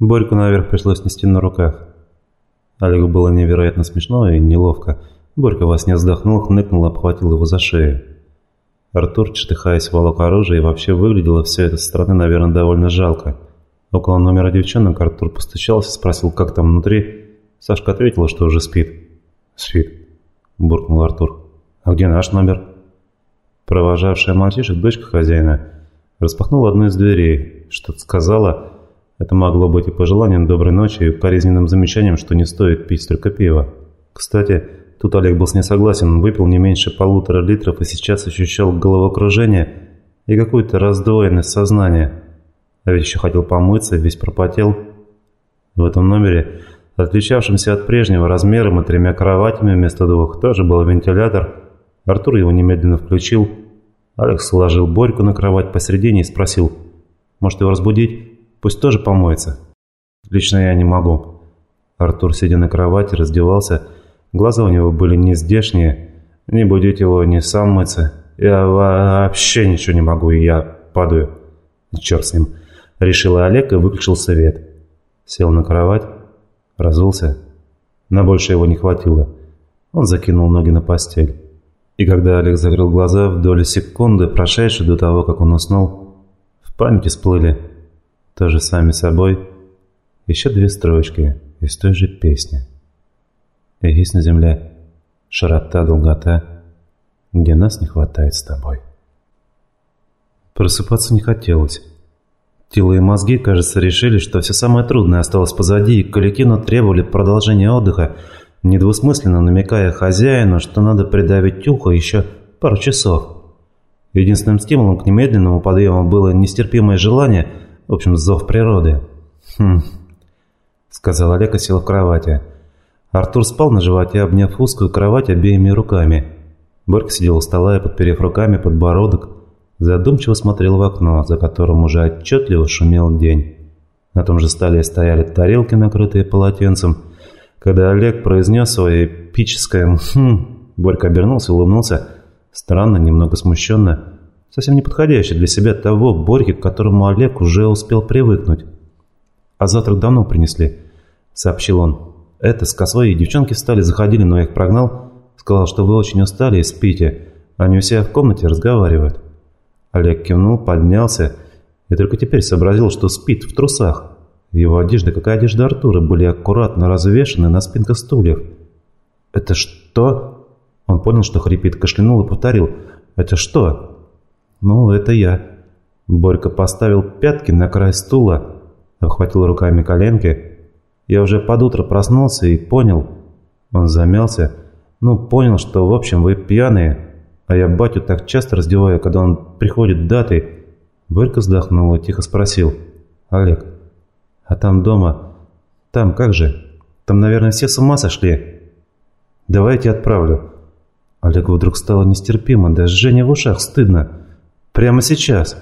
Борьку наверх пришлось нести на руках. Олегу было невероятно смешно и неловко. Борька во сне вздохнул, хныкнул, обхватил его за шею. Артур, чертыхаясь, волок оружие, и вообще выглядело все это со стороны, наверное, довольно жалко. Около номера девчонок Артур постучался, спросил, как там внутри. Сашка ответила, что уже спит. «Спит», – буркнул Артур. «А где наш номер?» Провожавшая мальчишек дочка хозяина распахнула одну из дверей, что-то сказала. Это могло быть и пожеланием доброй ночи, и укоризненным замечанием, что не стоит пить столько пива. Кстати, тут Олег был с ней согласен, выпил не меньше полутора литров и сейчас ощущал головокружение и какую-то раздвоенность сознания. А ведь еще хотел помыться, весь пропотел. В этом номере, отличавшемся от прежнего размером и тремя кроватями вместо двух, тоже был вентилятор – Артур его немедленно включил. Алекс сложил Борьку на кровать посередине и спросил, «Может его разбудить? Пусть тоже помоется». «Лично я не могу». Артур, сидя на кровати, раздевался. Глаза у него были не здешние. Не будить его, не сам мыться. Я вообще ничего не могу, и я падаю. Черт с ним. Решил Олег и выключил свет. Сел на кровать, разулся. На больше его не хватило. Он закинул ноги на постель. И когда Олег закрыл глаза, в доли секунды, прошедшей до того, как он уснул, в памяти всплыли, тоже сами собой, еще две строчки из той же песни. И есть на земле широта, долгота, где нас не хватает с тобой. Просыпаться не хотелось. Тело и мозги, кажется, решили, что все самое трудное осталось позади, и коллективно требовали продолжения отдыха, недвусмысленно намекая хозяину, что надо придавить ухо еще пару часов. Единственным стимулом к немедленному подъему было нестерпимое желание, в общем, зов природы. «Хм», — сказал Олег и сел в кровати. Артур спал на животе, обняв узкую кровать обеими руками. Борька сидел у стола и, подперев руками подбородок, задумчиво смотрел в окно, за которым уже отчетливо шумел день. На том же столе стояли тарелки, накрытые полотенцем, когда Олег произнес свое эпическое «хм», Борька обернулся улыбнулся, странно, немного смущенно, совсем не подходящий для себя того Борьки, к которому Олег уже успел привыкнуть. «А завтрак давно принесли», — сообщил он. «Это с косой девчонки встали, заходили, но я их прогнал. Сказал, что вы очень устали и спите. Они у себя в комнате разговаривают». Олег кивнул, поднялся и только теперь сообразил, что спит в трусах. Его одежда, как и одежда Артура, были аккуратно развешаны на спинках стульев. «Это что?» Он понял, что хрипит, кашлянул и повторил. «Это что?» «Ну, это я». Борька поставил пятки на край стула, обхватил руками коленки. Я уже под утро проснулся и понял. Он замялся. Ну, понял, что, в общем, вы пьяные, а я батю так часто раздеваю, когда он приходит даты. Борька вздохнул и тихо спросил. «Олег, а там дома... Там как же? Там, наверное, все с ума сошли. Давайте отправлю. Олегу вдруг стало нестерпимо, даже Женя в ушах стыдно. Прямо сейчас.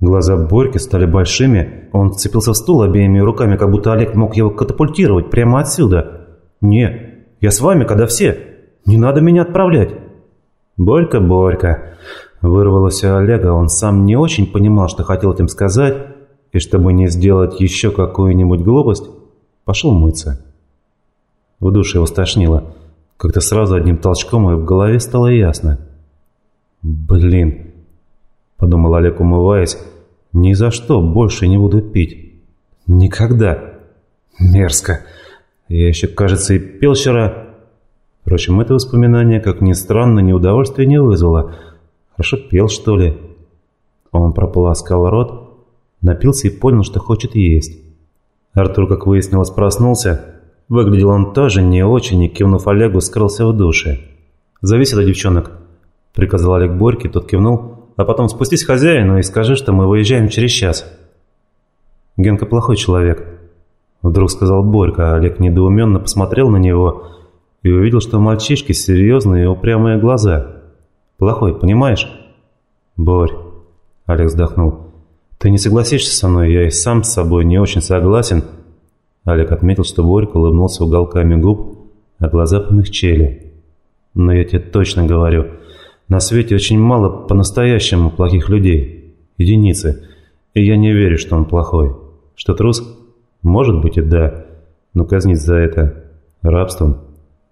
Глаза Борьки стали большими. Он вцепился в стул обеими руками, как будто Олег мог его катапультировать прямо отсюда. «Не, я с вами, когда все. Не надо меня отправлять». «Борька, Борька!» Вырвалось у Олега. Он сам не очень понимал, что хотел этим сказать, и чтобы не сделать еще какую-нибудь глупость, пошел мыться. В душе его стошнило. Как-то сразу одним толчком и в голове стало ясно. «Блин!» – подумал Олег, умываясь. «Ни за что больше не буду пить. Никогда! Мерзко! Я еще, кажется, и пил вчера...» Впрочем, это воспоминание, как ни странно, ни удовольствия не вызвало. Хорошо пел, что ли? Он прополоскал рот Напился и понял, что хочет есть. Артур, как выяснилось, проснулся. Выглядел он тоже не очень, и, кивнув Олегу, скрылся в душе. «Зови сюда девчонок», – приказал Олег Борьке, тот кивнул. «А потом спустись к хозяину и скажи, что мы выезжаем через час». «Генка плохой человек», – вдруг сказал Борька, а Олег недоуменно посмотрел на него и увидел, что мальчишки серьезные и упрямые глаза. «Плохой, понимаешь?» «Борь», – Олег вздохнул, – «Ты не согласишься со мной, я и сам с собой не очень согласен». Олег отметил, что Борька улыбнулся уголками губ, а глаза помягчели. «Но я тебе точно говорю, на свете очень мало по-настоящему плохих людей. Единицы. И я не верю, что он плохой. Что трус? Может быть и да, но казнить за это рабством.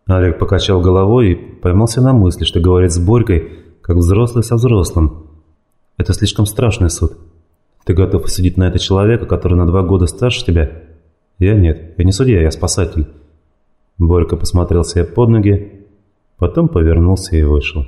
Олег покачал головой и поймался на мысли, что говорит с Борькой, как взрослый со взрослым. Это слишком страшный суд. Ты готов осудить на это человека, который на два года старше тебя? Я нет, я не судья, я спасатель. Борька посмотрел себе под ноги, потом повернулся и вышел.